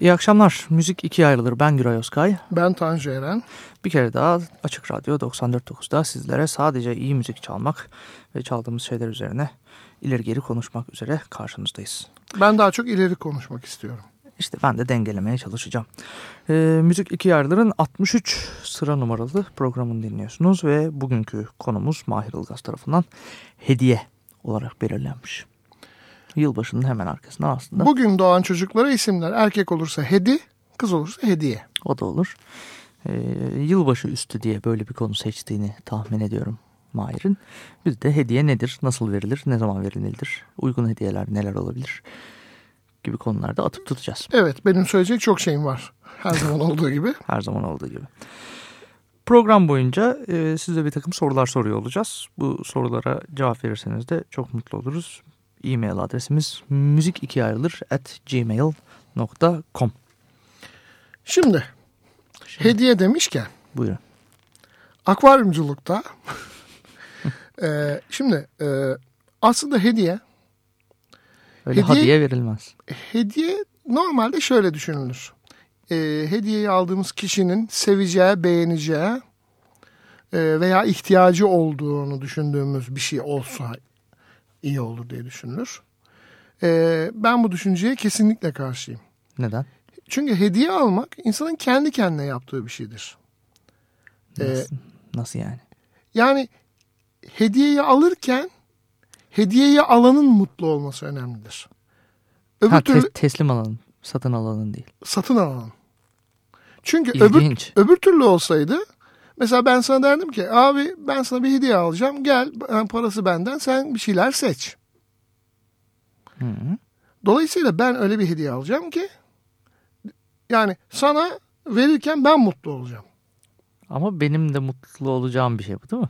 İyi akşamlar. Müzik ikiye ayrılır. Ben Güray Özkay. Ben Tanju Eren. Bir kere daha Açık Radyo 94.9'da sizlere sadece iyi müzik çalmak ve çaldığımız şeyler üzerine ileri geri konuşmak üzere karşınızdayız. Ben daha çok ileri konuşmak istiyorum. İşte ben de dengelemeye çalışacağım. Ee, Müzik İki Yarlar'ın 63 sıra numaralı programını dinliyorsunuz ve bugünkü konumuz Mahir Ilgaz tarafından hediye olarak belirlenmiş. Yılbaşının hemen arkasında aslında Bugün doğan çocuklara isimler erkek olursa Hedi, kız olursa Hediye. o da olur. Ee, yılbaşı üstü diye böyle bir konu seçtiğini tahmin ediyorum Mahir'in. Biz de hediye nedir, nasıl verilir, ne zaman verilir, uygun hediyeler neler olabilir gibi konularda atıp tutacağız. Evet benim söyleyecek çok şeyim var. Her zaman olduğu gibi. Her zaman olduğu gibi. Program boyunca e, size bir takım sorular soruyor olacağız. Bu sorulara cevap verirseniz de çok mutlu oluruz. E-mail adresimiz müzik ayrılır at gmail.com Şimdi hediye demişken Buyurun. akvaryumculukta e, şimdi e, aslında hediye Öyle Hediye- hadiye verilmez. hediye normalde şöyle düşünülür. E, hediyeyi aldığımız kişinin seveceği, beğeneceği e, veya ihtiyacı olduğunu düşündüğümüz bir şey olsa iyi olur diye düşünülür. E, ben bu düşünceye kesinlikle karşıyım. Neden? Çünkü hediye almak insanın kendi kendine yaptığı bir şeydir. Ee, Nasıl, nasıl yani? Yani hediyeyi alırken hediyeyi alanın mutlu olması önemlidir. Öbür Ha, türlü te- teslim alalım. Satın alalım değil. satın alanın. Çünkü öbür, öbür türlü olsaydı mesela ben sana derdim ki abi ben sana bir hediye alacağım gel parası benden sen bir şeyler seç. Hı -hı. Dolayısıyla ben öyle bir hediye alacağım ki yani sana verirken ben mutlu olacağım. Ama benim de mutlu olacağım bir şey bu değil mi?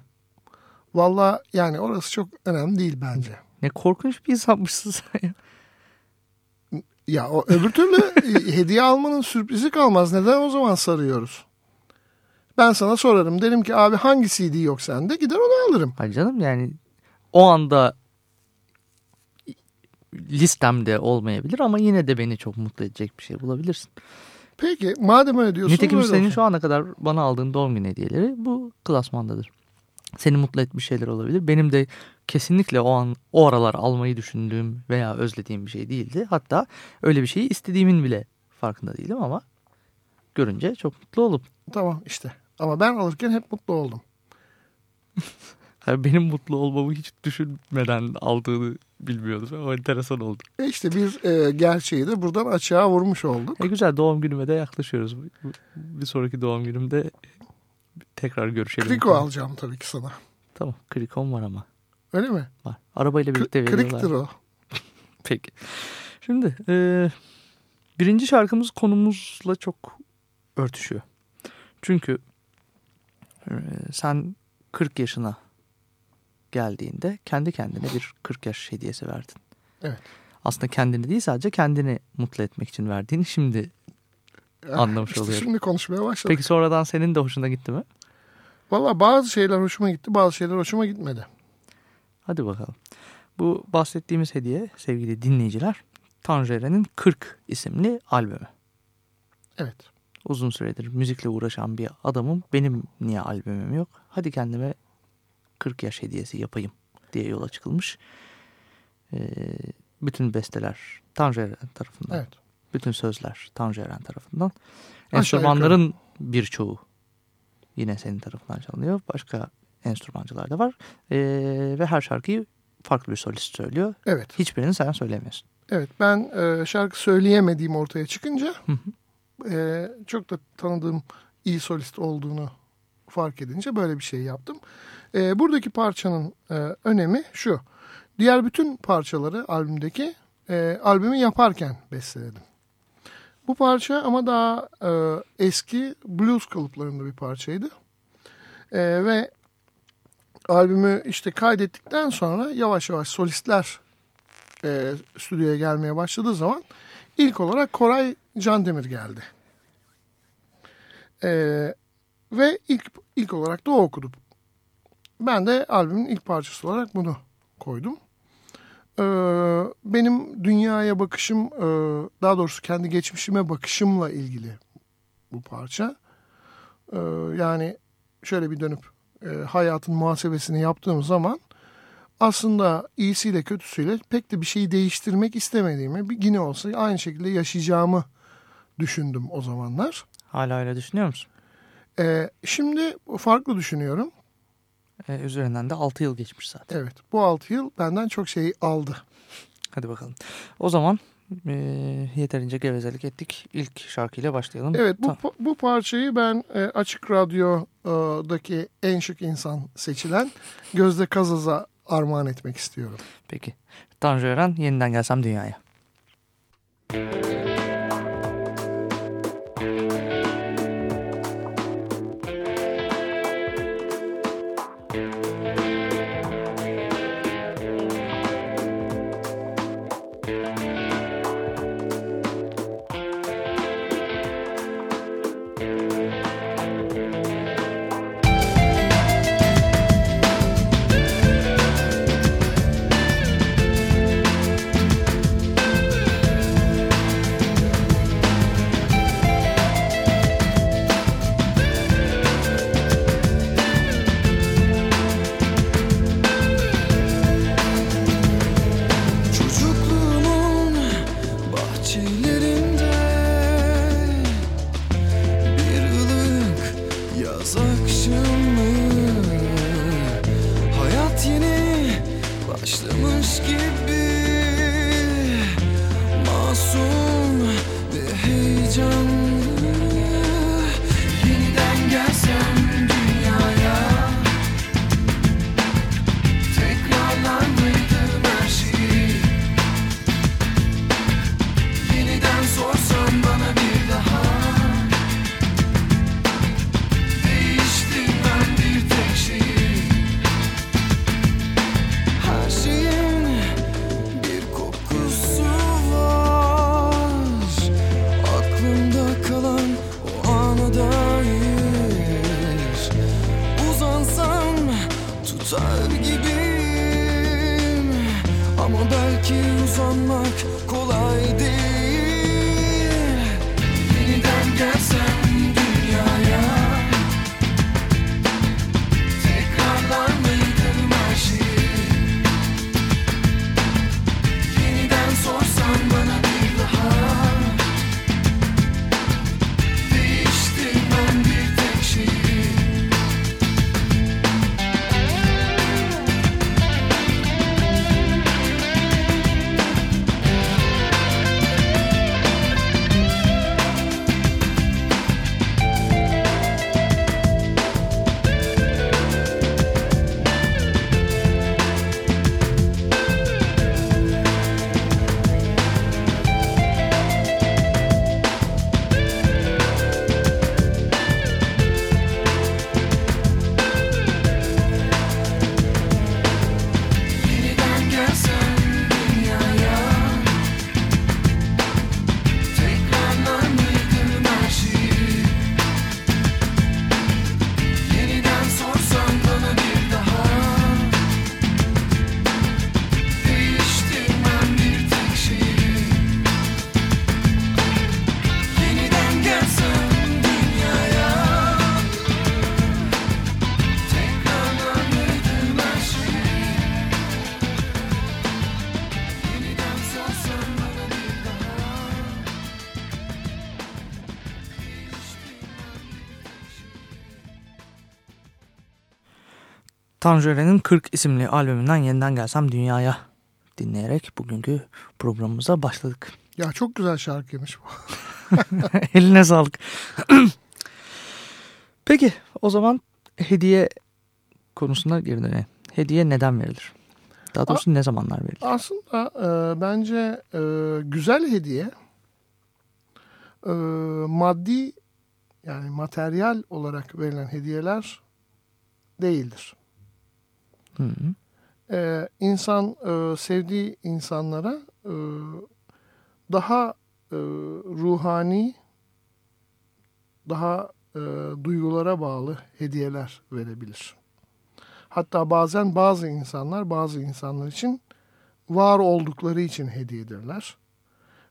Valla yani orası çok önemli değil bence. Ne korkunç bir insanmışsın sen ya. Ya o öbür türlü e, hediye almanın sürprizi kalmaz. Neden o zaman sarıyoruz? Ben sana sorarım. Derim ki abi hangi CD yok sende? Gider onu alırım. Hayır canım yani o anda listemde olmayabilir ama yine de beni çok mutlu edecek bir şey bulabilirsin. Peki madem öyle diyorsun. Nitekim senin olsun. şu ana kadar bana aldığın doğum günü hediyeleri bu klasmandadır. Seni mutlu etmiş şeyler olabilir. Benim de kesinlikle o an o aralar almayı düşündüğüm veya özlediğim bir şey değildi. Hatta öyle bir şeyi istediğimin bile farkında değilim ama görünce çok mutlu olup Tamam işte. Ama ben alırken hep mutlu oldum. yani benim mutlu olmamı hiç düşünmeden aldığını bilmiyordum. O enteresan oldu. E işte bir e, gerçeği de buradan açığa vurmuş olduk. E güzel doğum günüme de yaklaşıyoruz. Bir sonraki doğum günümde tekrar görüşelim. Kriko alacağım tabii ki sana. Tamam krikom var ama. Öyle mi? Var. Arabayla birlikte K- veriyorlar. Kriktir o. Peki. Şimdi e, birinci şarkımız konumuzla çok örtüşüyor. Çünkü sen 40 yaşına geldiğinde kendi kendine bir 40 yaş hediyesi verdin. Evet. Aslında kendini değil sadece kendini mutlu etmek için verdiğini şimdi Anlamış işte oluyorum. Şimdi konuşmaya başladık. Peki sonradan senin de hoşuna gitti mi? Valla bazı şeyler hoşuma gitti bazı şeyler hoşuma gitmedi. Hadi bakalım. Bu bahsettiğimiz hediye sevgili dinleyiciler Tanju Eren'in 40 isimli albümü. Evet. Uzun süredir müzikle uğraşan bir adamım. Benim niye albümüm yok? Hadi kendime 40 yaş hediyesi yapayım diye yola çıkılmış. Ee, bütün besteler Tanju tarafından. Evet. Bütün sözler Tanju Eren tarafından. Enstrümanların birçoğu yine senin tarafından çalınıyor. Başka enstrümancılar da var. Ee, ve her şarkıyı farklı bir solist söylüyor. Evet. Hiçbirini sen söylemiyorsun. Evet ben e, şarkı söyleyemediğim ortaya çıkınca Hı e, çok da tanıdığım iyi solist olduğunu fark edince böyle bir şey yaptım. E, buradaki parçanın e, önemi şu. Diğer bütün parçaları albümdeki e, albümü yaparken besteledim. Bu parça ama daha e, eski blues kalıplarında bir parçaydı. E, ve albümü işte kaydettikten sonra yavaş yavaş solistler e, stüdyoya gelmeye başladığı zaman ilk olarak Koray Candemir geldi. E, ve ilk ilk olarak da o okudu. Ben de albümün ilk parçası olarak bunu koydum. Ee, benim dünyaya bakışım, e, daha doğrusu kendi geçmişime bakışımla ilgili bu parça. Ee, yani şöyle bir dönüp e, hayatın muhasebesini yaptığım zaman aslında iyisiyle kötüsüyle pek de bir şeyi değiştirmek istemediğimi, bir yine olsa aynı şekilde yaşayacağımı düşündüm o zamanlar. Hala öyle düşünüyor musun? Ee, şimdi farklı düşünüyorum. Ee, üzerinden de 6 yıl geçmiş zaten. Evet bu 6 yıl benden çok şey aldı. Hadi bakalım. O zaman e, yeterince gevezelik ettik. İlk şarkıyla başlayalım. Evet bu, Ta- bu parçayı ben e, Açık Radyo'daki en şık insan seçilen Gözde Kazaz'a armağan etmek istiyorum. Peki. Tanju Eren yeniden gelsem dünyaya. Çocukluğumun Tanju Eren'in 40 isimli albümünden yeniden gelsem dünyaya dinleyerek bugünkü programımıza başladık. Ya çok güzel şarkıymış bu. Eline sağlık. Peki o zaman hediye konusuna geri dönelim. Hediye neden verilir? Daha doğrusu ne zamanlar verilir? Aslında e, bence e, güzel hediye e, maddi yani materyal olarak verilen hediyeler değildir. Hı hı. Ee, insan e, sevdiği insanlara e, daha e, ruhani, daha e, duygulara bağlı hediyeler verebilir. Hatta bazen bazı insanlar bazı insanlar için var oldukları için hediyedirler.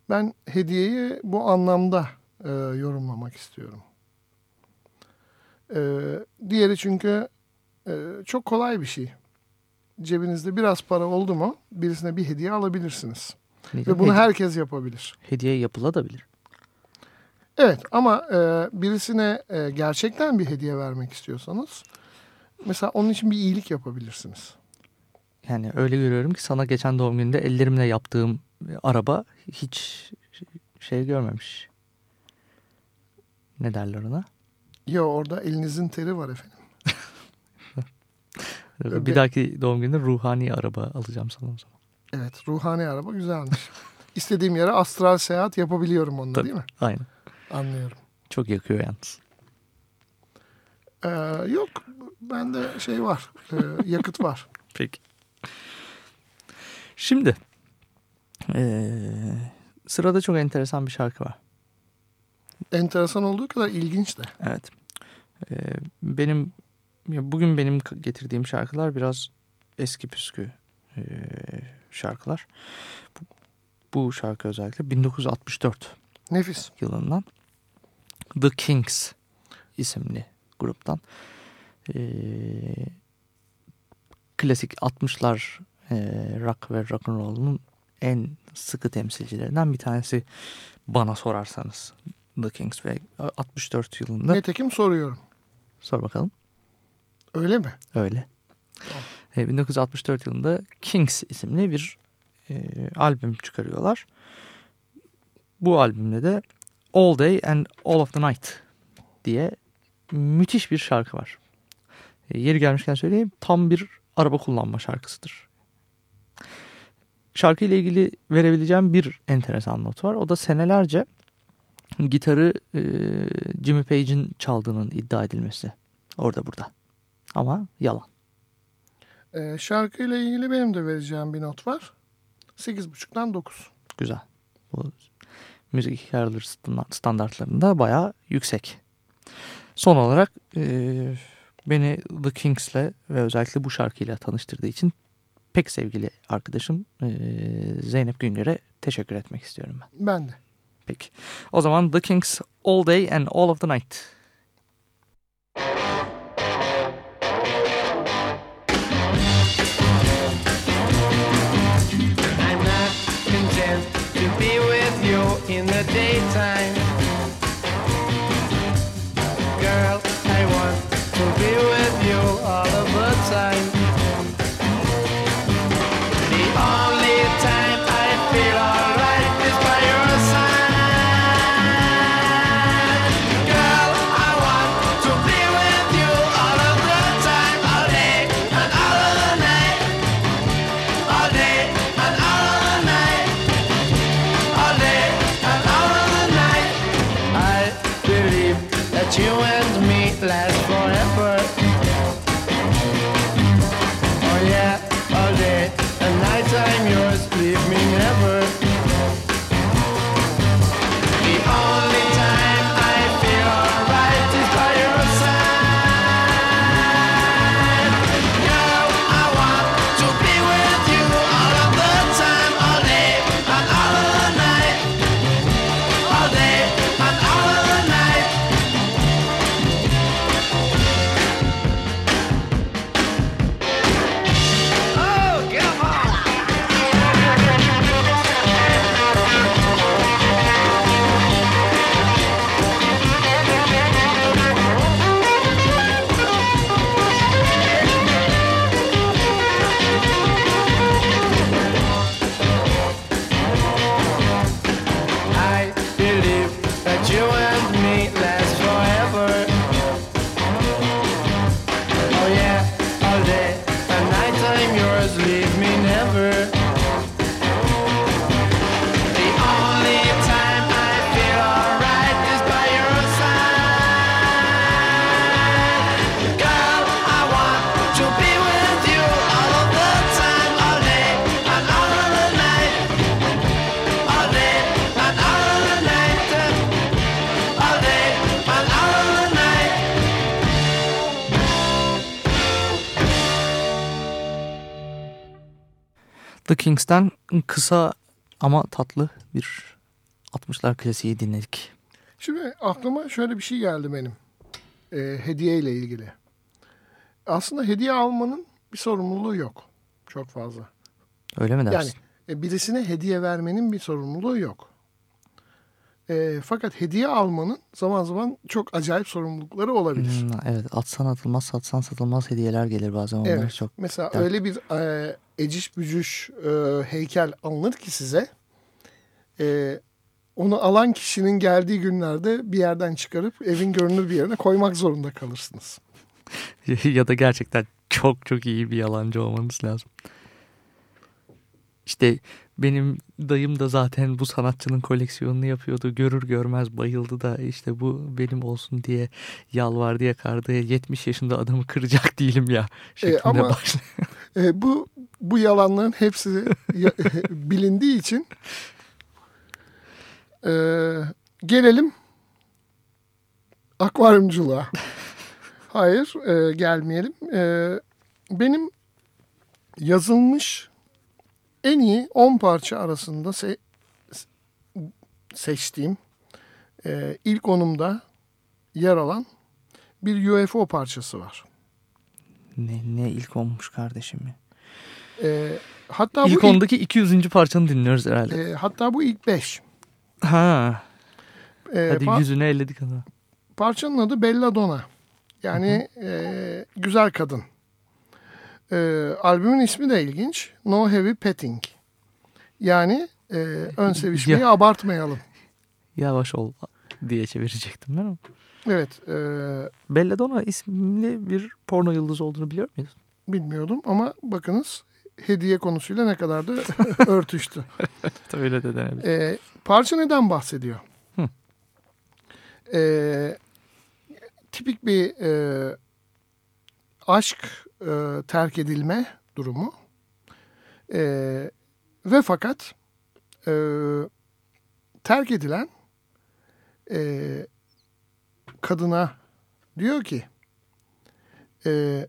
Ben hediyeyi bu anlamda e, yorumlamak istiyorum. E, diğeri çünkü e, çok kolay bir şey. Cebinizde biraz para oldu mu birisine bir hediye alabilirsiniz. Ve bunu Hediye- herkes yapabilir. hediye yapılabilir. Evet ama e, birisine e, gerçekten bir hediye vermek istiyorsanız mesela onun için bir iyilik yapabilirsiniz. Yani öyle görüyorum ki sana geçen doğum gününde ellerimle yaptığım araba hiç şey görmemiş. Ne derler ona? Ya orada elinizin teri var efendim. Tabii. Bir dahaki doğum gününde ruhani araba alacağım sana o zaman. Evet ruhani araba güzelmiş. İstediğim yere astral seyahat yapabiliyorum onunla Tabii. değil mi? Aynen. Anlıyorum. Çok yakıyor yalnız. Ee, yok bende şey var e, yakıt var. Peki. Şimdi eee, sırada çok enteresan bir şarkı var. Enteresan olduğu kadar ilginç de. Evet. Eee, benim ya bugün benim getirdiğim şarkılar biraz eski püskü eee, şarkılar. Bu, bu şarkı özellikle 1964 Nefis. yılından The Kings isimli gruptan Eee, klasik 60'lar eee, rock ve rock'n'roll'un en sıkı temsilcilerinden bir tanesi bana sorarsanız The Kings ve 64 yılında Nitekim soruyorum. sor bakalım Öyle mi? öyle. E, 1964 yılında Kings isimli bir e, albüm çıkarıyorlar. Bu albümde de All Day and All of the Night diye müthiş bir şarkı var. E, yeri gelmişken söyleyeyim tam bir araba kullanma şarkısıdır. Şarkı ile ilgili verebileceğim bir enteresan not var. O da senelerce gitarı e, Jimmy Page'in çaldığının iddia edilmesi. Orada burada. Ama yalan. Ee, şarkıyla ilgili benim de vereceğim bir not var. 8.5'tan 9. Güzel. Bu müzik hikayeleri stand- standartlarında bayağı yüksek. Son olarak e, beni The Kings'le ve özellikle bu şarkıyla tanıştırdığı için pek sevgili arkadaşım e, Zeynep Güngör'e teşekkür etmek istiyorum ben. Ben de. Peki. O zaman The Kings All Day and All of the Night. Be with you in the daytime. Girl, I want to be Kings'ten kısa ama tatlı bir 60'lar klasiği dinledik. Şimdi aklıma şöyle bir şey geldi benim. Ee, hediye ile ilgili. Aslında hediye almanın bir sorumluluğu yok. Çok fazla. Öyle mi dersin? Yani e, birisine hediye vermenin bir sorumluluğu yok. E, fakat hediye almanın zaman zaman çok acayip sorumlulukları olabilir. Hmm, evet atsan atılmaz satsan satılmaz hediyeler gelir bazen onlar Evet. çok. Mesela Evet. öyle bir e, eciş bücüş e, heykel alınır ki size e, onu alan kişinin geldiği günlerde bir yerden çıkarıp evin görünür bir yerine koymak zorunda kalırsınız. ya da gerçekten çok çok iyi bir yalancı olmanız lazım. İşte benim dayım da zaten bu sanatçının koleksiyonunu yapıyordu. Görür görmez bayıldı da işte bu benim olsun diye yalvardı yakardı. 70 yaşında adamı kıracak değilim ya. Şeklinde ama- başlıyor. E, bu bu yalanların hepsi bilindiği için e, gelelim akvaryumculuğa. Hayır e, gelmeyelim. E, benim yazılmış en iyi 10 parça arasında se- seçtiğim e, ilk onumda yer alan bir UFO parçası var. Ne, ne ilk olmuş kardeşim ya. E, hatta İlk bu ilk- ondaki 200. parçanı dinliyoruz herhalde. E, hatta bu ilk beş. ha, E, hadi yüzünü elledik ama. parçanın adı Belladonna. Yani e, güzel kadın. E, albümün ismi de ilginç. No Heavy Petting. Yani e, ön sevişmeyi Ya. abartmayalım. Yavaş ol diye çevirecektim ben ama. Evet e, Belladonna isimli bir porno yıldızı olduğunu biliyor muyuz? bilmiyordum ama bakınız hediye konusuyla ne kadar da örtüştü. Öyle de denebilir. E, parça neden bahsediyor? Hı. E, tipik bir e, aşk e, terk edilme durumu. E, ve fakat e, terk edilen e, kadına diyor ki e,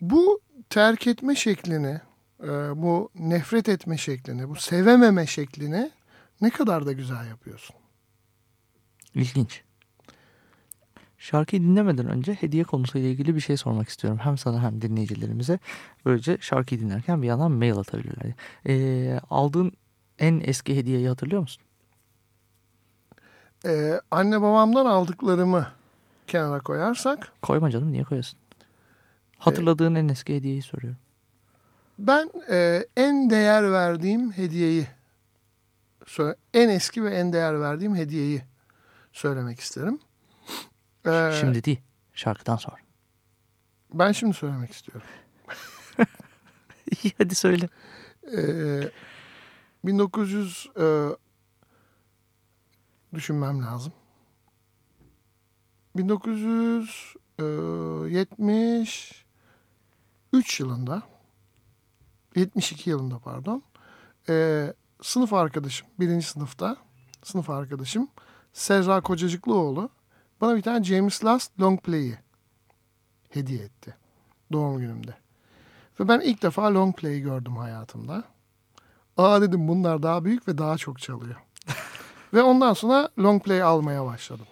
bu terk etme şeklini e, bu nefret etme şeklini, bu sevememe şeklini ne kadar da güzel yapıyorsun. İlginç. Şarkıyı dinlemeden önce hediye konusuyla ilgili bir şey sormak istiyorum. Hem sana hem dinleyicilerimize. Böylece şarkıyı dinlerken bir yandan mail atabilirler. Ee, aldığın en eski hediyeyi hatırlıyor musun? E, anne babamdan aldıklarımı kenara koyarsak Koyma canım niye koyasın? Hatırladığın en eski hediyeyi soruyorum. ben e, en değer verdiğim hediyeyi en eski ve en değer verdiğim hediyeyi söylemek isterim. E, Şimdi değil. Şarkıdan sonra. ben şimdi söylemek istiyorum. İyi hadi söyle. Ee, 1900 e, düşünmem lazım. 1973 yılında 72 yılında pardon e, sınıf arkadaşım birinci sınıfta sınıf arkadaşım Serra Kocacıklıoğlu bana bir tane James Last Long Play'i hediye etti doğum günümde. Ve ben ilk defa long play gördüm hayatımda. Aa dedim bunlar daha büyük ve daha çok çalıyor. ve ondan sonra long play almaya başladım.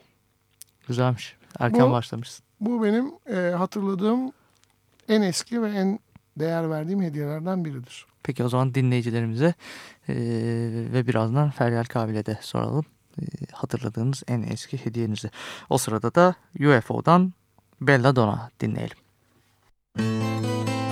Güzelmiş. Erken Bu- başlamışsın. Bu benim e, hatırladığım en eski ve en değer verdiğim hediyelerden biridir. Peki o zaman dinleyicilerimize eee, ve birazdan Feryal Kabil'e de soralım. Eee, hatırladığınız en eski hediyenizi. O sırada da UFO'dan Belladonna dinleyelim. Oh,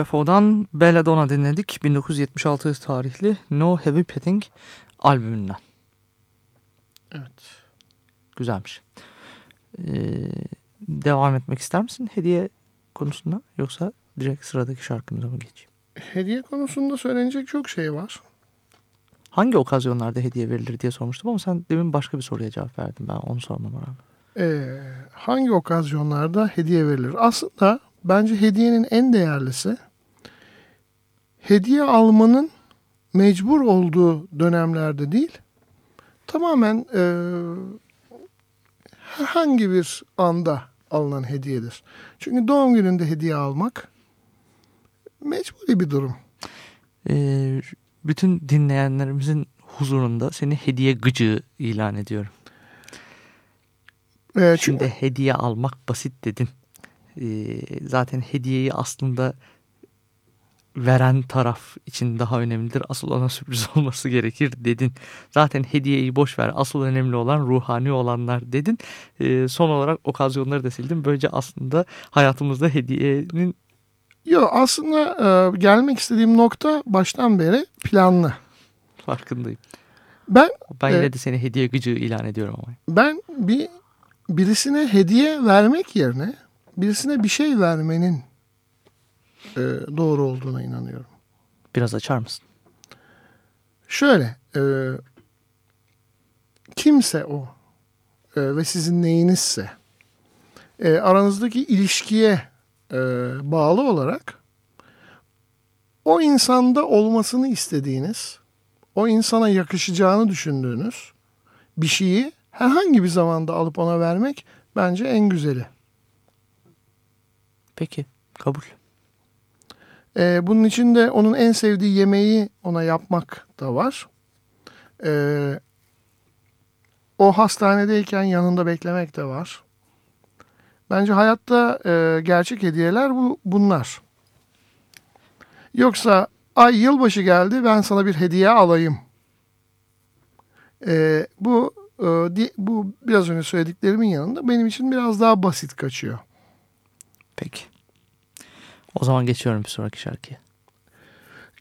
UFO'dan Belladonna dinledik. 1976 tarihli No Heavy Petting albümünden. Evet. Güzelmiş. Ee, devam etmek ister misin hediye konusunda yoksa direkt sıradaki şarkımıza mı geçeyim? Hediye konusunda söylenecek çok şey var. Hangi okazyonlarda hediye verilir diye sormuştum ama sen demin başka bir soruya cevap verdin. Ben onu sormama rağmen. Ee, hangi okazyonlarda hediye verilir? Aslında bence hediyenin en değerlisi hediye almanın mecbur olduğu dönemlerde değil, tamamen e, herhangi bir anda alınan hediyedir. Çünkü doğum gününde hediye almak mecburi bir durum. Ee, bütün dinleyenlerimizin huzurunda seni hediye gıcığı ilan ediyorum. Ee, çünkü- Şimdi hediye almak basit dedin. Ee, zaten hediyeyi aslında veren taraf için daha önemlidir. Asıl ona sürpriz olması gerekir dedin. Zaten hediyeyi boş ver. Asıl önemli olan ruhani olanlar dedin. Ee, son olarak okazyonları da sildim. Böylece aslında hayatımızda hediyenin Yok aslında e, gelmek istediğim nokta baştan beri planlı. farkındayım. Ben Ben yine Evet. de seni hediye gıcığı ilan ediyorum ama. ben bir birisine hediye vermek yerine birisine bir şey vermenin e, doğru olduğuna inanıyorum. Biraz açar mısın? Şöyle e, kimse o e, ve sizin neyinizse e, aranızdaki ilişkiye e, bağlı olarak o insanda olmasını istediğiniz, o insana yakışacağını düşündüğünüz bir şeyi herhangi bir zamanda alıp ona vermek bence en güzeli. Peki kabul. Ee, bunun için de onun en sevdiği yemeği ona yapmak da var. Ee, o hastanedeyken yanında beklemek de var. Bence hayatta e, gerçek hediyeler bu bunlar. Yoksa ay yılbaşı geldi ben sana bir hediye alayım. E, bu e, bu biraz önce söylediklerimin yanında benim için biraz daha basit kaçıyor. Peki. O zaman geçiyorum bir sonraki şarkıya.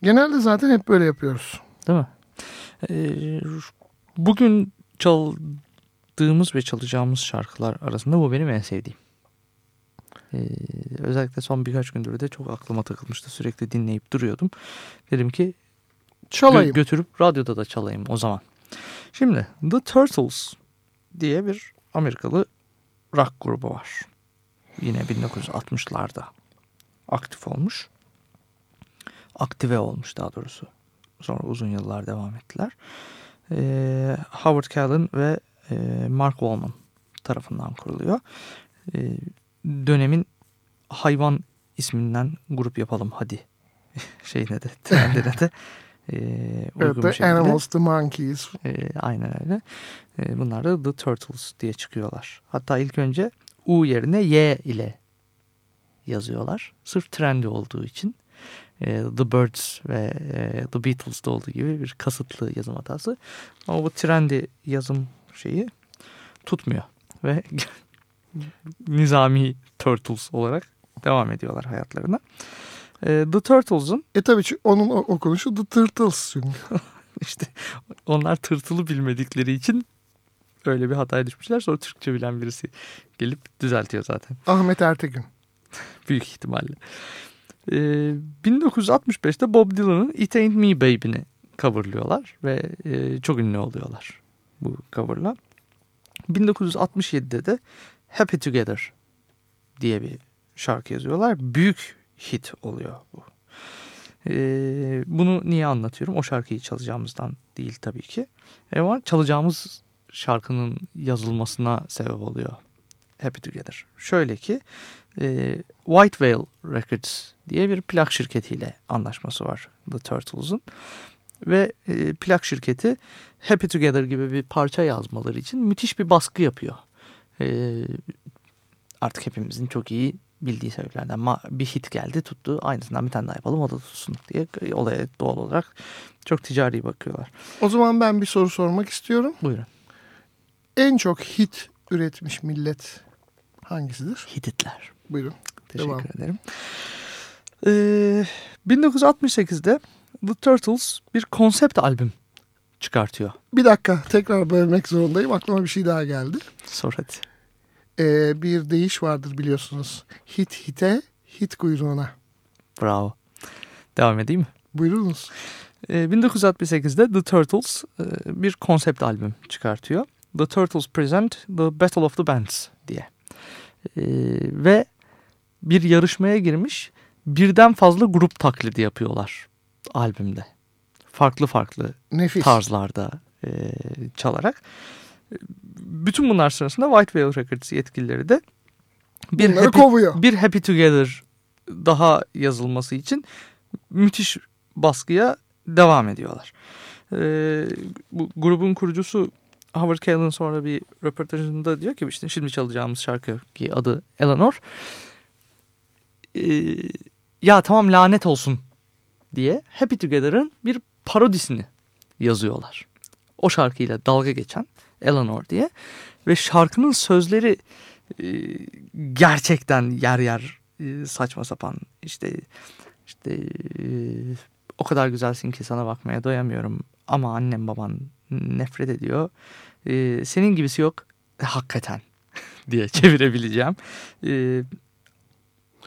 Genelde zaten hep böyle yapıyoruz. Değil mi? Ee, bugün çaldığımız ve çalacağımız şarkılar arasında bu benim en sevdiğim. Ee, özellikle son birkaç gündür de çok aklıma takılmıştı. Sürekli dinleyip duruyordum. Dedim ki gö- Çalayım. götürüp radyoda da çalayım o zaman. Şimdi The Turtles diye bir Amerikalı rock grubu var. Yine 1960'larda aktif olmuş. Aktive olmuş daha doğrusu. Sonra uzun yıllar devam ettiler. Ee, Howard Callan ve e, Mark Wallman tarafından kuruluyor. Ee, dönemin hayvan isminden grup yapalım hadi şeyine de trendine de e, uygun Evet, the. Animals, the Monkeys. E, aynen öyle. E, bunlar da The Turtles diye çıkıyorlar. Hatta ilk önce U yerine Y ile yazıyorlar. Sırf trendy olduğu için. E, The Birds ve e, The Beatles'da olduğu gibi bir kasıtlı yazım hatası. Ama bu trendy yazım şeyi tutmuyor. Ve nizami Turtles olarak devam ediyorlar hayatlarına. E, The Turtles'ın E tabii çünkü onun okunuşu The Turtles çünkü. İşte onlar tırtılı bilmedikleri için öyle bir hataya düşmüşler. Sonra Türkçe bilen birisi gelip düzeltiyor zaten. Ahmet Ertegün. Büyük ihtimalle. Ee, 1965'te Bob Dylan'ın It Ain't Me Baby'ni coverlıyorlar ve e, çok ünlü oluyorlar bu coverla. 1967'de de Happy Together diye bir şarkı yazıyorlar. Büyük hit oluyor bu. Ee, bunu niye anlatıyorum? O şarkıyı çalacağımızdan değil tabii ki. Ama çalacağımız şarkının yazılmasına sebep oluyor. Happy Together. Şöyle ki e, White Whale Records diye bir plak şirketiyle anlaşması var The Turtles'ın. Ve e, plak şirketi Happy Together gibi bir parça yazmaları için müthiş bir baskı yapıyor. E, artık hepimizin çok iyi bildiği sebeplerden bir hit geldi tuttu aynısından bir tane daha yapalım o da tutsun diye olaya doğal olarak çok ticari bakıyorlar. O zaman ben bir soru sormak istiyorum. Buyurun. En çok hit üretmiş millet hangisidir? Hititler. Buyurun. Teşekkür Devam. ederim. Ee, 1968'de The Turtles bir konsept albüm çıkartıyor. Bir dakika tekrar bölmek zorundayım. Aklıma bir şey daha geldi. Sor hadi. Ee, bir deyiş vardır biliyorsunuz. Hit hite, hit kuyruğuna. Bravo. Devam edeyim mi? Buyurunuz. Ee, 1968'de The Turtles e, bir konsept albüm çıkartıyor. The Turtles Present The Battle of the Bands diye. Ee, ve bir yarışmaya girmiş birden fazla grup taklidi yapıyorlar albümde. Farklı farklı Nefis. tarzlarda e, çalarak. Bütün bunlar sırasında White Whale Records yetkilileri de bir Bunları happy, kovuyor. bir Happy Together daha yazılması için müthiş baskıya devam ediyorlar. E, bu grubun kurucusu Howard Callan sonra bir röportajında diyor ki işte şimdi çalacağımız şarkı ki adı Eleanor. E, ya tamam lanet olsun diye Happy Together'ın bir parodisini yazıyorlar. O şarkıyla dalga geçen Eleanor diye ve şarkının sözleri e, gerçekten yer yer e, saçma sapan işte işte e, o kadar güzelsin ki sana bakmaya doyamıyorum ama annem baban nefret ediyor. E, senin gibisi yok E, hakikaten diye çevirebileceğim. E,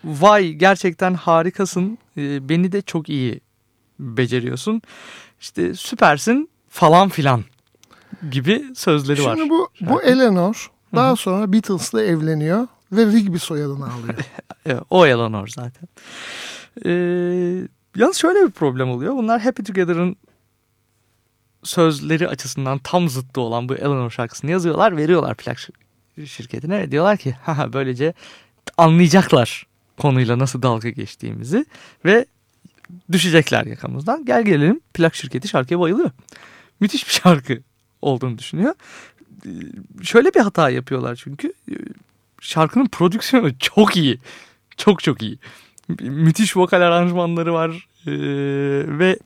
vay gerçekten harikasın e, beni de çok iyi beceriyorsun işte süpersin falan filan gibi sözleri var. Şimdi bu, bu. Eleanor daha sonra Beatles'la evleniyor ve Rigby soyadını alıyor. O Eleanor zaten. Ee, yalnız şöyle bir problem oluyor. Bunlar Happy Together'ın sözleri açısından tam zıttı olan bu Eleanor şarkısını yazıyorlar. Veriyorlar plak şir- şirketine. Diyorlar ki "Haha, böylece anlayacaklar konuyla nasıl dalga geçtiğimizi ve düşecekler yakamızdan. Gel gelelim plak şirketi şarkıya bayılıyor. Müthiş bir şarkı olduğunu düşünüyor. Ee, Şöyle bir hata yapıyorlar çünkü. Ee, şarkının prodüksiyonu çok iyi. Çok çok iyi. Mü- Müthiş vokal aranjmanları var. Ee, ve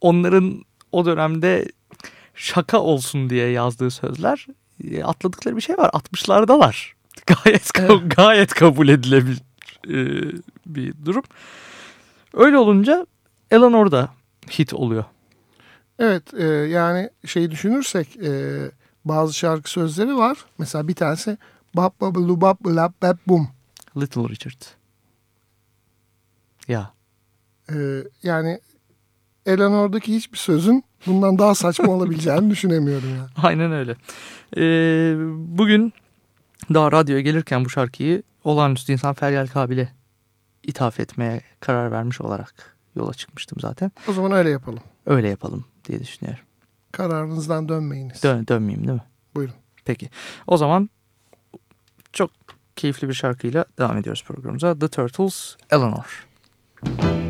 onların o dönemde şaka olsun diye yazdığı sözler e, atladıkları bir şey var. 60'lardalar. Gayet ka- gayet kabul edilebilir e, bir durum. Öyle olunca Eleanor da hit oluyor. Evet e, yani şeyi düşünürsek e, bazı şarkı sözleri var. Mesela bir tanesi bap bap lu bap lap bap bum. Little Richard. Ya. E, yani Eleanor'daki hiçbir sözün bundan daha saçma olabileceğini düşünemiyorum yani. Aynen öyle. Ee, bugün daha radyoya gelirken bu şarkıyı olağanüstü insan Feryal Kabil'e ithaf etmeye karar vermiş olarak yola çıkmıştım zaten. O zaman öyle yapalım. Öyle yapalım diye düşünüyorum. Kararınızdan dönmeyiniz. Dön, dönmeyeyim değil mi? Buyurun. Peki. O zaman çok keyifli bir şarkıyla devam ediyoruz programımıza. The Turtles, Eleanor. You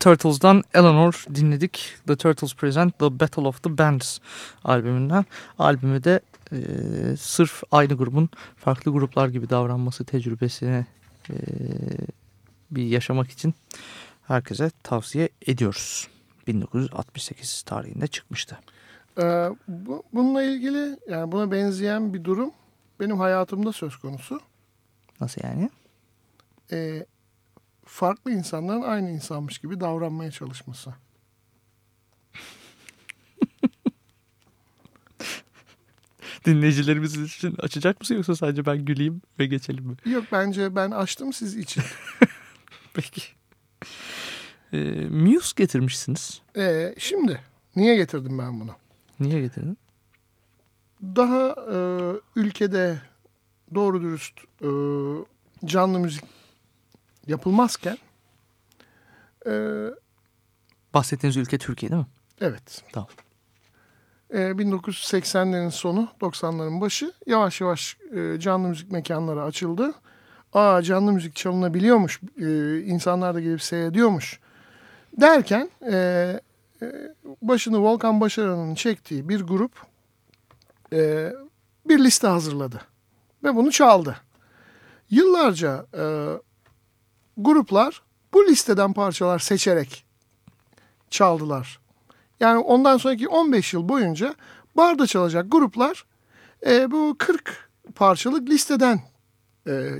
Turtles'dan Eleanor dinledik. The Turtles Present The Battle of the Bands albümünden. Albümü de e, sırf aynı grubun farklı gruplar gibi davranması tecrübesini e, bir yaşamak için herkese tavsiye ediyoruz. 1968 tarihinde çıkmıştı. Ee, bu, bununla ilgili yani buna benzeyen bir durum benim hayatımda söz konusu. Nasıl yani? Ee, farklı insanların aynı insanmış gibi davranmaya çalışması. Dinleyicilerimiz için açacak mısın yoksa sadece ben güleyim ve geçelim mi? Yok bence ben açtım siz için. Peki. E, Muse getirmişsiniz. Ee, şimdi niye getirdim ben bunu? Niye getirdin? Daha e, ülkede doğru dürüst e, canlı müzik yapılmazken e, Bahsettiğiniz ülke Türkiye değil mi? evet Tamam. e, 1980'lerin sonu 90'ların başı yavaş yavaş e, canlı müzik mekanları açıldı. Aa canlı müzik çalınabiliyormuş e, insanlar da gelip seyrediyormuş derken e, e, başını Volkan Başaran'ın çektiği bir grup e, bir liste hazırladı ve bunu çaldı. Yıllarca e, gruplar bu listeden parçalar seçerek çaldılar. Yani ondan sonraki 15 yıl boyunca barda çalacak gruplar e, bu 40 parçalık listeden e,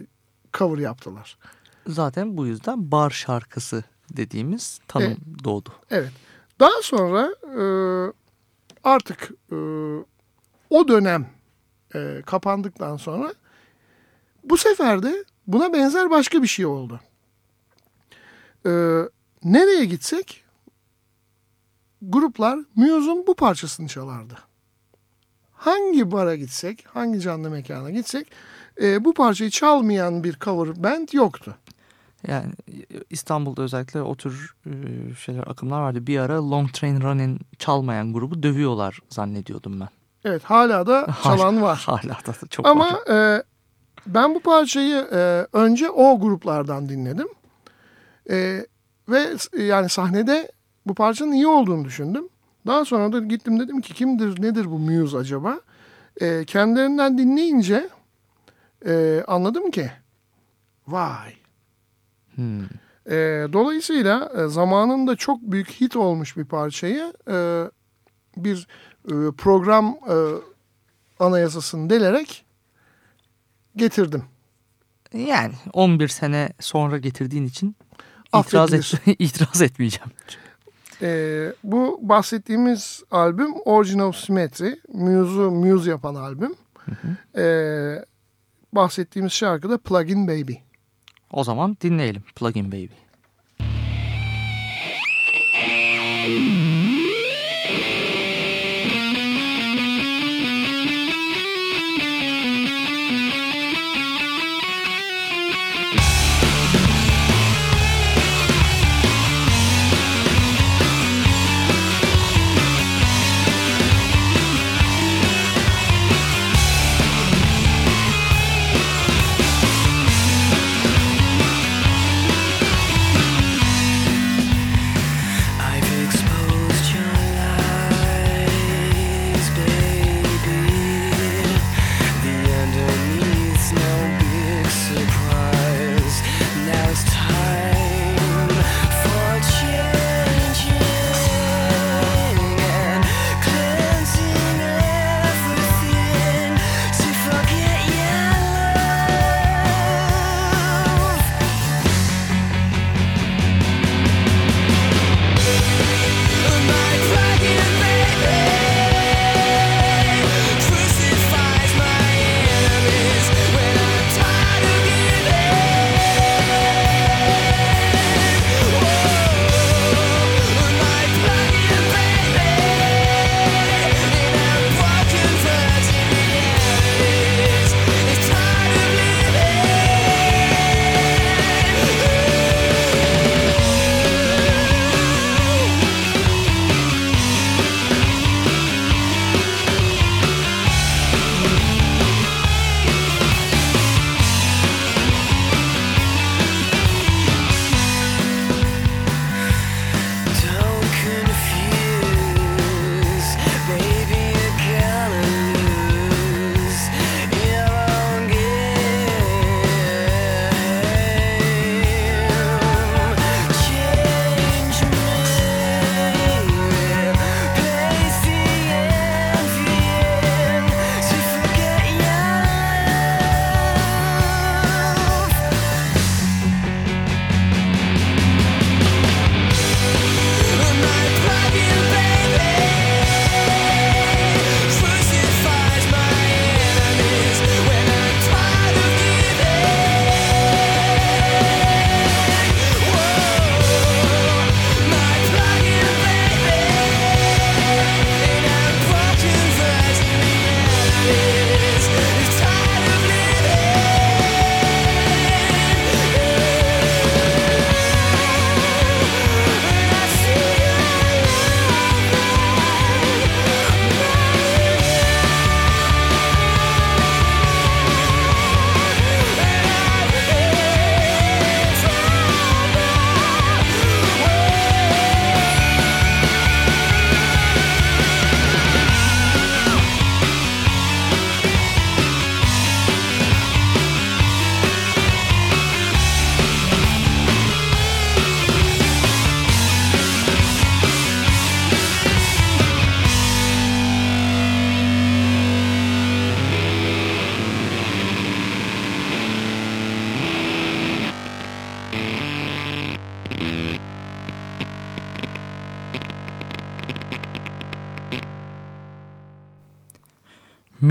cover yaptılar. Zaten bu yüzden bar şarkısı dediğimiz tanım Evet. doğdu. Evet. Daha sonra e, artık e, o dönem e, kapandıktan sonra bu sefer de buna benzer başka bir şey oldu. E, nereye gitsek gruplar Muse'un bu parçasını çalardı. Hangi bara gitsek, hangi canlı mekana gitsek e, bu parçayı çalmayan bir cover band yoktu. Yani İstanbul'da özellikle o tür e, şeyler akımlar vardı. Bir ara Long Train Running çalmayan grubu dövüyorlar zannediyordum ben. Evet hala da çalan var. Hala da çok Ama var. e, ben bu parçayı e, önce o gruplardan dinledim. E, ve yani sahnede bu parçanın iyi olduğunu düşündüm. Daha sonra da gittim dedim ki kimdir nedir bu Muse acaba? E, kendilerinden dinleyince e, anladım ki vay. Hmm. E, dolayısıyla e, zamanında çok büyük hit olmuş bir parçayı e, bir e, program e, anayasasını delerek getirdim. Yani 11 sene sonra getirdiğin için itiraz, et, itiraz etmeyeceğim. E, bu bahsettiğimiz albüm Origin of Symmetry. Muse'u Muse yapan albüm. E, bahsettiğimiz şarkı da Plugin Baby. O zaman dinleyelim Plugin Baby.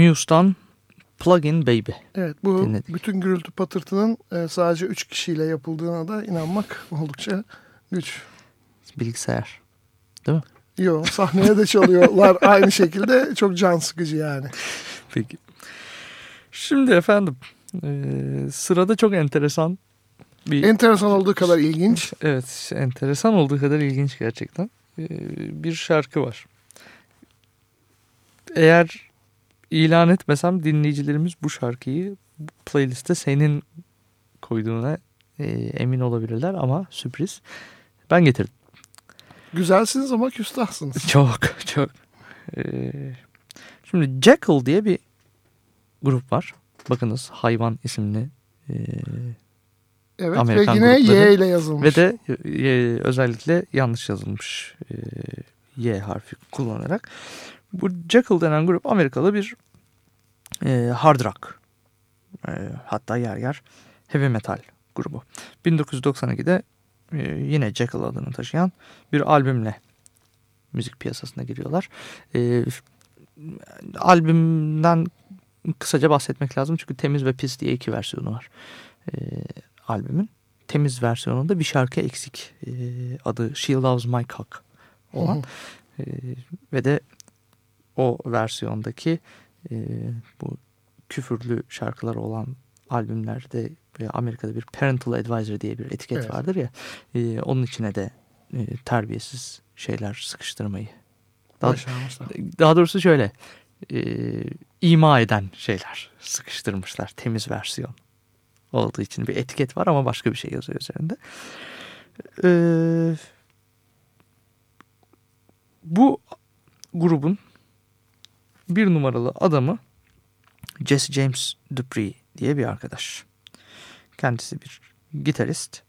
Muse'dan Plug-in Baby. Evet bu Dinledik. bütün gürültü patırtının e, sadece 3 kişiyle yapıldığına da inanmak oldukça güç. Bilgisayar. Yo sahneye de çalıyorlar aynı şekilde çok can sıkıcı yani. Peki. Şimdi efendim e, sırada çok enteresan bir Enteresan olduğu kadar ilginç. evet enteresan olduğu kadar ilginç gerçekten e, bir şarkı var. Eğer ilan etmesem dinleyicilerimiz bu şarkıyı playliste senin koyduğuna e, emin olabilirler ama sürpriz. Ben getirdim. Güzelsiniz ama küstahsınız. Çok çok. Ee, şimdi Jackal diye bir grup var. Bakınız hayvan isimli e, Evet Amerikan ve yine grupları. Y ile yazılmış. ve de e, özellikle yanlış yazılmış e, Y harfi kullanarak. Bu Jackal denen grup Amerikalı bir e, hard rock e, hatta yer yer heavy metal grubu. 1992'de e, yine Jackal adını taşıyan bir albümle müzik piyasasına giriyorlar. E, albümden kısaca bahsetmek lazım çünkü Temiz ve Pis diye iki versiyonu var e, albümün. Temiz versiyonunda bir şarkı eksik. E, adı She Loves My Cock olan. E, ve de o versiyondaki e, bu küfürlü şarkıları olan albümlerde ve Amerika'da bir parental advisor diye bir etiket Evet. vardır ya. e, onun içine de e, terbiyesiz şeyler sıkıştırmayı. Daha, daha doğrusu şöyle e, ima eden şeyler sıkıştırmışlar. Temiz versiyon olduğu için bir etiket var ama başka bir şey yazıyor üzerinde. E, bu grubun bir numaralı adamı Jesse James Dupree diye bir arkadaş. Kendisi bir gitarist.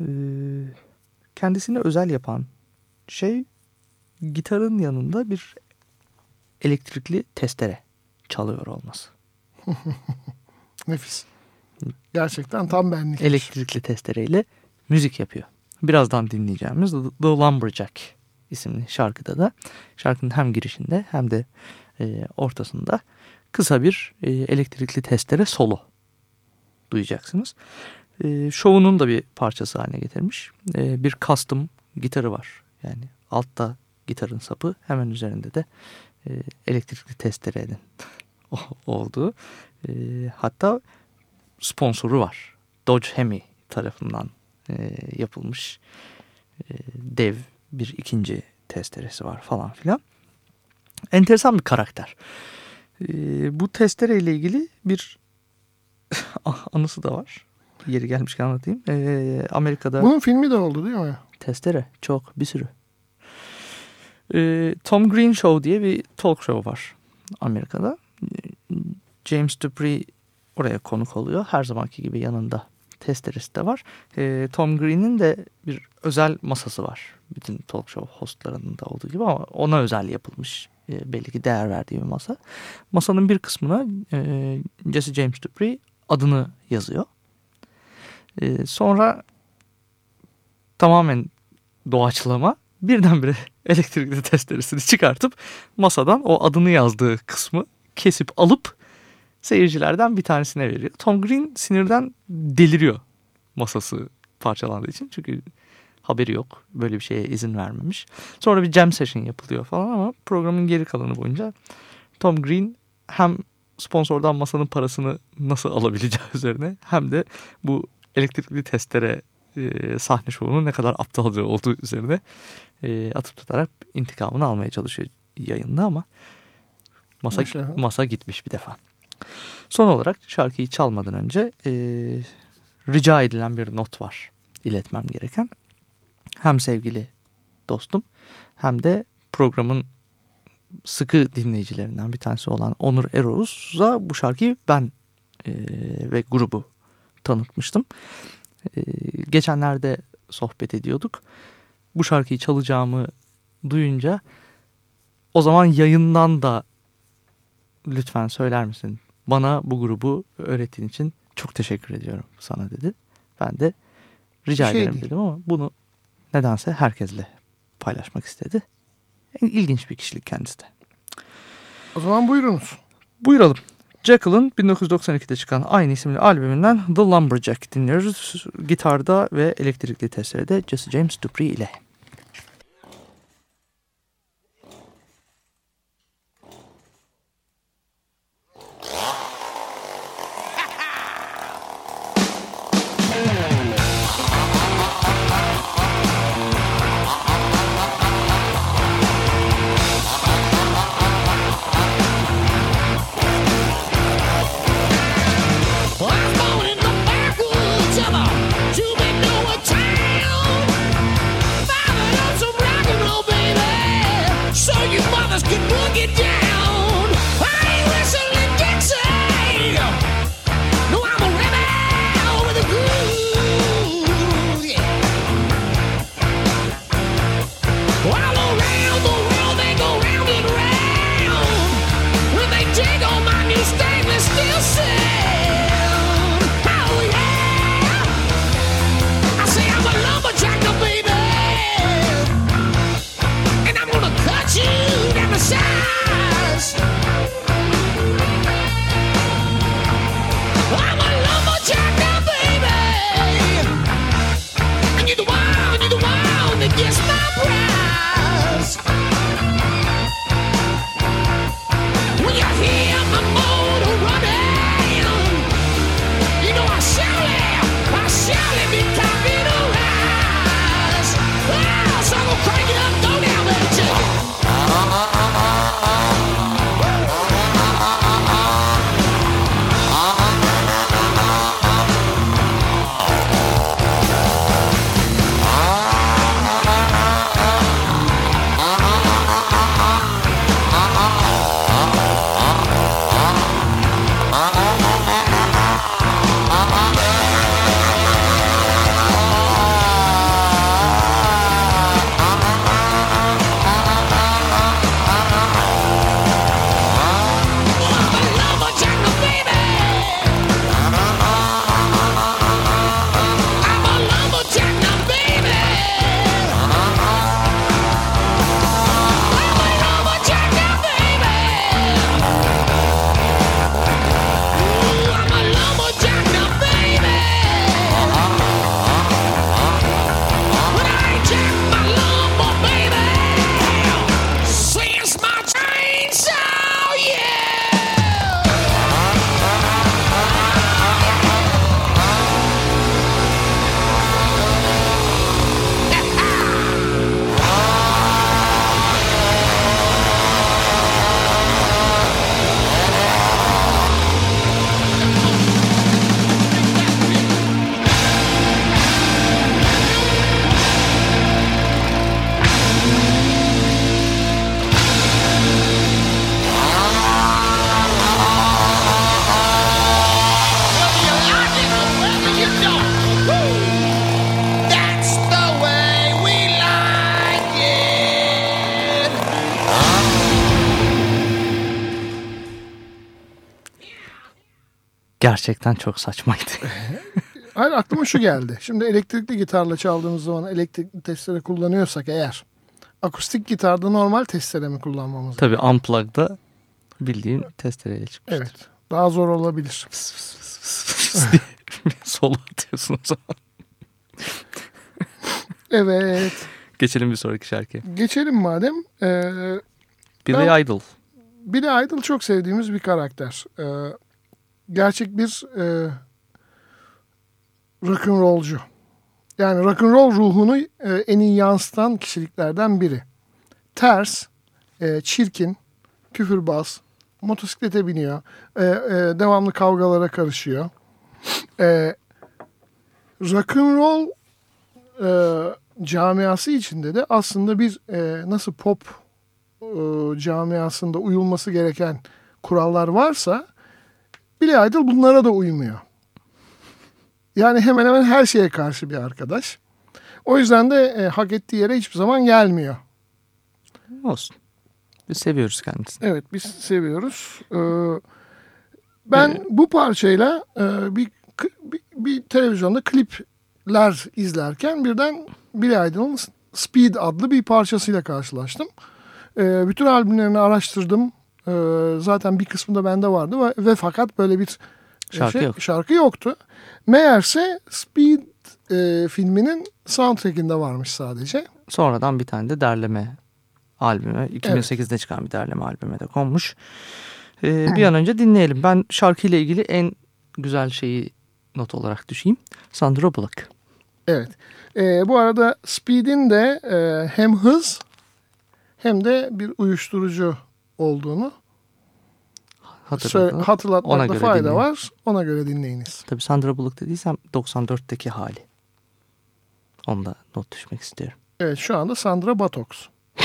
Ee, kendisini özel yapan şey gitarın yanında bir elektrikli testere çalıyor olması. Nefis. Gerçekten tam benlik. Elektrikli testereyle müzik yapıyor. Birazdan dinleyeceğimiz The The Lumberjack isimli şarkıda da şarkının hem girişinde hem de e, ortasında kısa bir e, elektrikli testere solo duyacaksınız. E, şovunun da bir parçası haline getirmiş. E, bir custom gitarı var. Yani altta gitarın sapı hemen üzerinde de e, elektrikli testerenin olduğu. E, hatta sponsoru var. Dodge Hemi tarafından e, yapılmış e, dev bir ikinci testeresi var falan filan. Enteresan bir karakter. E, bu testere ile ilgili bir anısı da var. Yeri gelmişken anlatayım. E, Amerika'da Bunun filmi de oldu değil mi? testere çok bir sürü. E, Tom Green Show diye bir talk show var Amerika'da. E, James Dupree oraya konuk oluyor. Her zamanki gibi yanında testeresi de var. E, Tom Green'in de bir özel masası var. Bütün talk show hostlarının da olduğu gibi ama ona özel yapılmış. E, belli ki değer verdiği bir masa. Masanın bir kısmına e, Jesse James Dupree adını yazıyor. E, sonra tamamen doğaçlama birdenbire elektrikli testeresini çıkartıp masadan o adını yazdığı kısmı kesip alıp seyircilerden bir tanesine veriyor. Tom Green sinirden deliriyor masası parçalandığı için. Çünkü haberi yok. Böyle bir şeye izin vermemiş. Sonra bir jam session yapılıyor falan ama programın geri kalanı boyunca Tom Green hem sponsordan masanın parasını nasıl alabileceği üzerine hem de bu elektrikli testere e, sahne şovunun ne kadar aptalca olduğu üzerine e, atıp tutarak intikamını almaya çalışıyor yayında ama masa, masa gitmiş bir defa. Son olarak şarkıyı çalmadan önce e, rica edilen bir not var iletmem gereken. Hem sevgili dostum hem de programın sıkı dinleyicilerinden bir tanesi olan Onur Eroğuz'a bu şarkıyı ben e, ve grubu tanıtmıştım. E, geçenlerde sohbet ediyorduk. Bu şarkıyı çalacağımı duyunca o zaman yayından da lütfen söyler misin? Bana bu grubu öğrettiğin için çok teşekkür ediyorum sana dedi. Ben de rica şey ederim değil. dedim ama bunu nedense herkesle paylaşmak istedi. İlginç bir kişilik kendisi de. O zaman buyurunuz. Buyuralım. Jekyll'ın 1992'de çıkan aynı isimli albümünden The Lumberjack dinliyoruz. Gitarda ve elektrikli testerede Jesse James Dupree ile. Gerçekten çok saçmaydı. Hayır aklıma şu geldi. Şimdi elektrikli gitarla çaldığımız zaman elektrikli testere kullanıyorsak eğer akustik gitarda normal testere mi kullanmamız lazım? Tabii Unplugged'da bildiğin testereyle çıkmıştır. Evet. Daha zor olabilir. Fıs fıs fıs fıs fıs diye solo atıyorsun o zaman. Evet. Geçelim bir sonraki şarkıya. Geçelim madem. Ee, Billy Ben- Idol. Billy Idol çok sevdiğimiz bir karakter. Ee, gerçek bir e, rock'n'rollcu. Yani rock'n'roll ruhunu e, en iyi yansıtan kişiliklerden biri. Ters, e, çirkin, küfürbaz, motosiklete biniyor, e, e, devamlı kavgalara karışıyor. E, rock'n'roll e, camiası içinde de aslında bir e, nasıl pop e, camiasında uyulması gereken kurallar varsa Billy Idol bunlara da uymuyor. Yani hemen hemen her şeye karşı bir arkadaş. O yüzden de e, hak ettiği yere hiçbir zaman gelmiyor. Olsun. Biz seviyoruz kendisini. Evet biz seviyoruz. Ee, ben bu parçayla e, bir, bir, bir televizyonda klipler izlerken birden Billy Idol'ın Speed adlı bir parçasıyla karşılaştım. Ee, bütün albümlerini araştırdım. E, zaten bir kısmı da bende vardı ve, ve fakat böyle bir e, Şarkı yok. şarkı yoktu. Meğerse Speed e, filminin soundtrack'inde varmış sadece. Sonradan bir tane de derleme albüme 2008'de çıkan bir derleme albüme de konmuş. Ee, bir an önce dinleyelim. Ben şarkıyla ilgili en güzel şeyi not olarak düşeyim. Sandra Bullock. Evet. E, bu arada Speed'in de e, hem hız hem de bir uyuşturucu olduğunu Hatırladım. sö- hatırlatmakta Ona göre fayda dinleyin. var. Ona göre dinleyiniz. Tabii Sandra Bullock dediysem 94'teki hali. Onu da not düşmek istiyorum. Evet şu anda Sandra Batoks.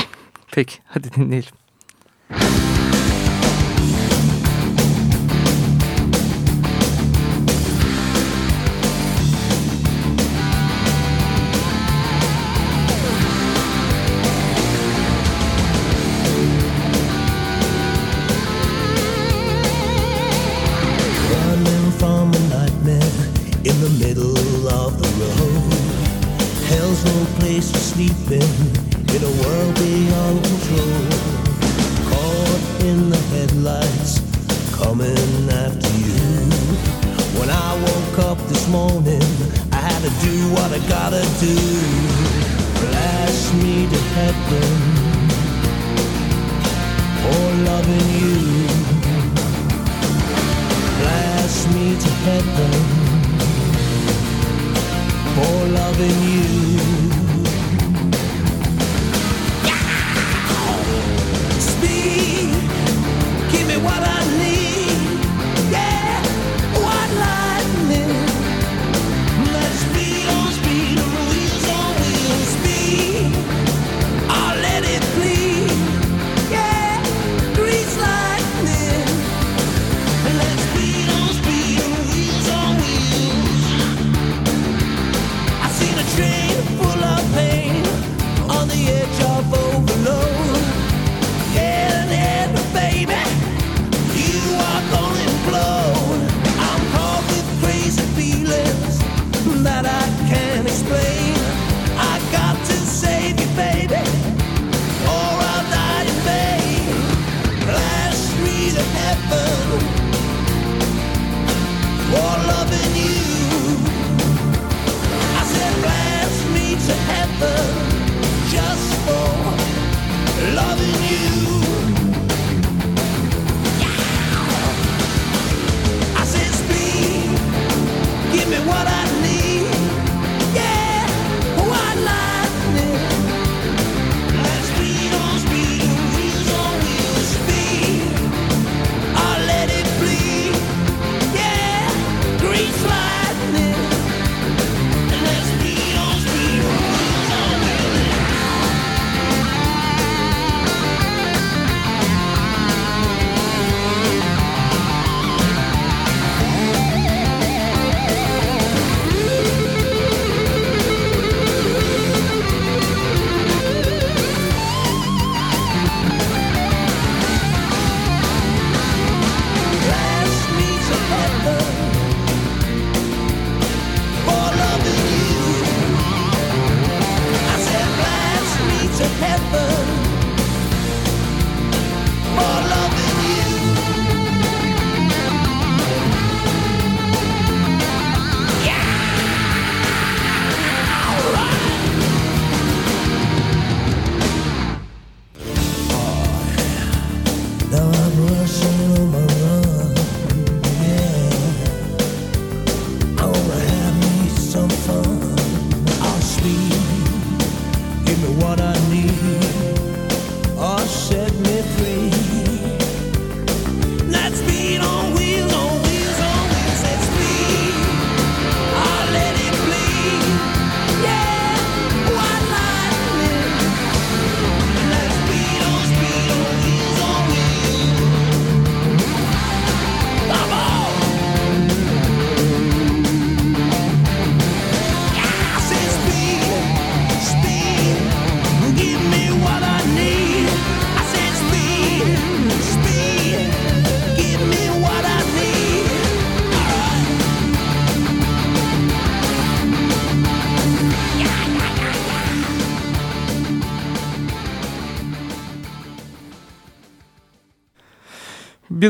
Peki hadi dinleyelim.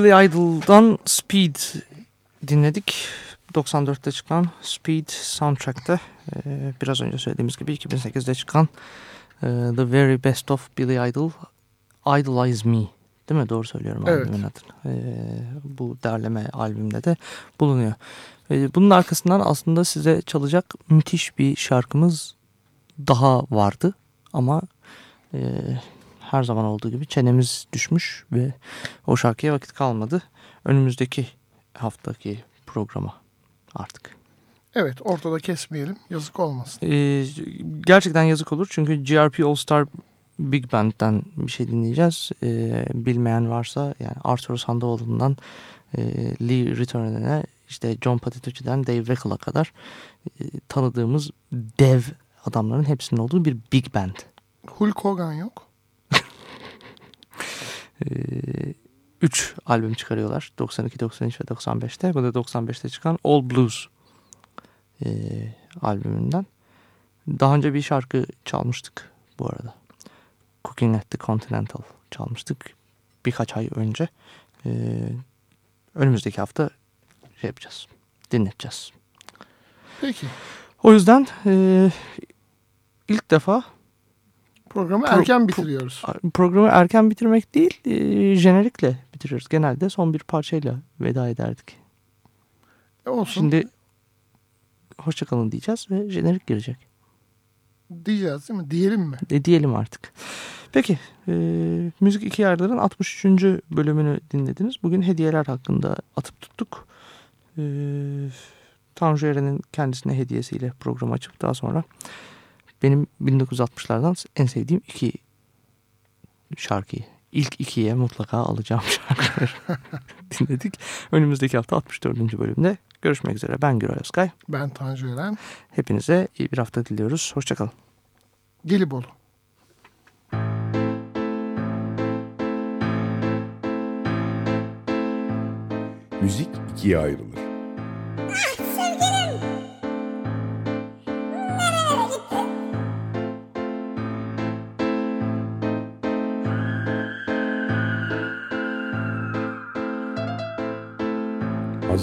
Billy Idol'dan Speed dinledik. 94'te çıkan Speed soundtrack'te biraz önce söylediğimiz gibi 2008'de çıkan e, The Very Best of Billy Idol Idolize Me değil mi? Doğru söylüyorum Evet. albümün adını. Bu derleme albümde de bulunuyor. Bunun arkasından aslında size çalacak müthiş bir şarkımız daha vardı ama e, her zaman olduğu gibi çenemiz düşmüş ve o şarkıya vakit kalmadı. Önümüzdeki haftaki programa artık. Evet ortada kesmeyelim yazık olmasın. Ee, gerçekten yazık olur çünkü GRP All Star Big Band'den bir şey dinleyeceğiz. Ee, bilmeyen varsa yani Arthur Sandoval'ından e, Lee Ritenour'e işte John Patitucci'den Dave Weckel'a kadar e, tanıdığımız dev adamların hepsinin olduğu bir big band. Hulk Hogan yok. 3 albüm çıkarıyorlar. 92, 93 ve 95'te. Bu da 95'te çıkan All Blues e, albümünden. Daha önce bir şarkı çalmıştık bu arada. Cooking at the Continental çalmıştık. Birkaç ay önce. E, önümüzdeki hafta şey yapacağız. Dinleteceğiz. Peki O yüzden e, ilk defa programı Pro- erken pro- bitiriyoruz. programı erken bitirmek değil, e, jenerikle bitiriyoruz. Genelde son bir parçayla veda ederdik. E, olsun Şimdi hoşçakalın diyeceğiz ve jenerik girecek. diyeceğiz değil mi? Diyelim mi? E, diyelim artık. Peki, e, Müzik İki Yarlar'ın 63. bölümünü dinlediniz. Bugün hediyeler hakkında atıp tuttuk. E, Tanju Eren'in kendisine hediyesiyle programı açıp daha sonra benim 1960'lardan en sevdiğim iki şarkıyı, ilk ikiye mutlaka alacağım şarkıları dinledik. Önümüzdeki hafta 64. bölümde görüşmek üzere. Ben Güray Özkay. Ben Tanju Eren. Hepinize iyi bir hafta diliyoruz. Hoşçakalın. Gelibolu. Müzik ikiye ayrılır.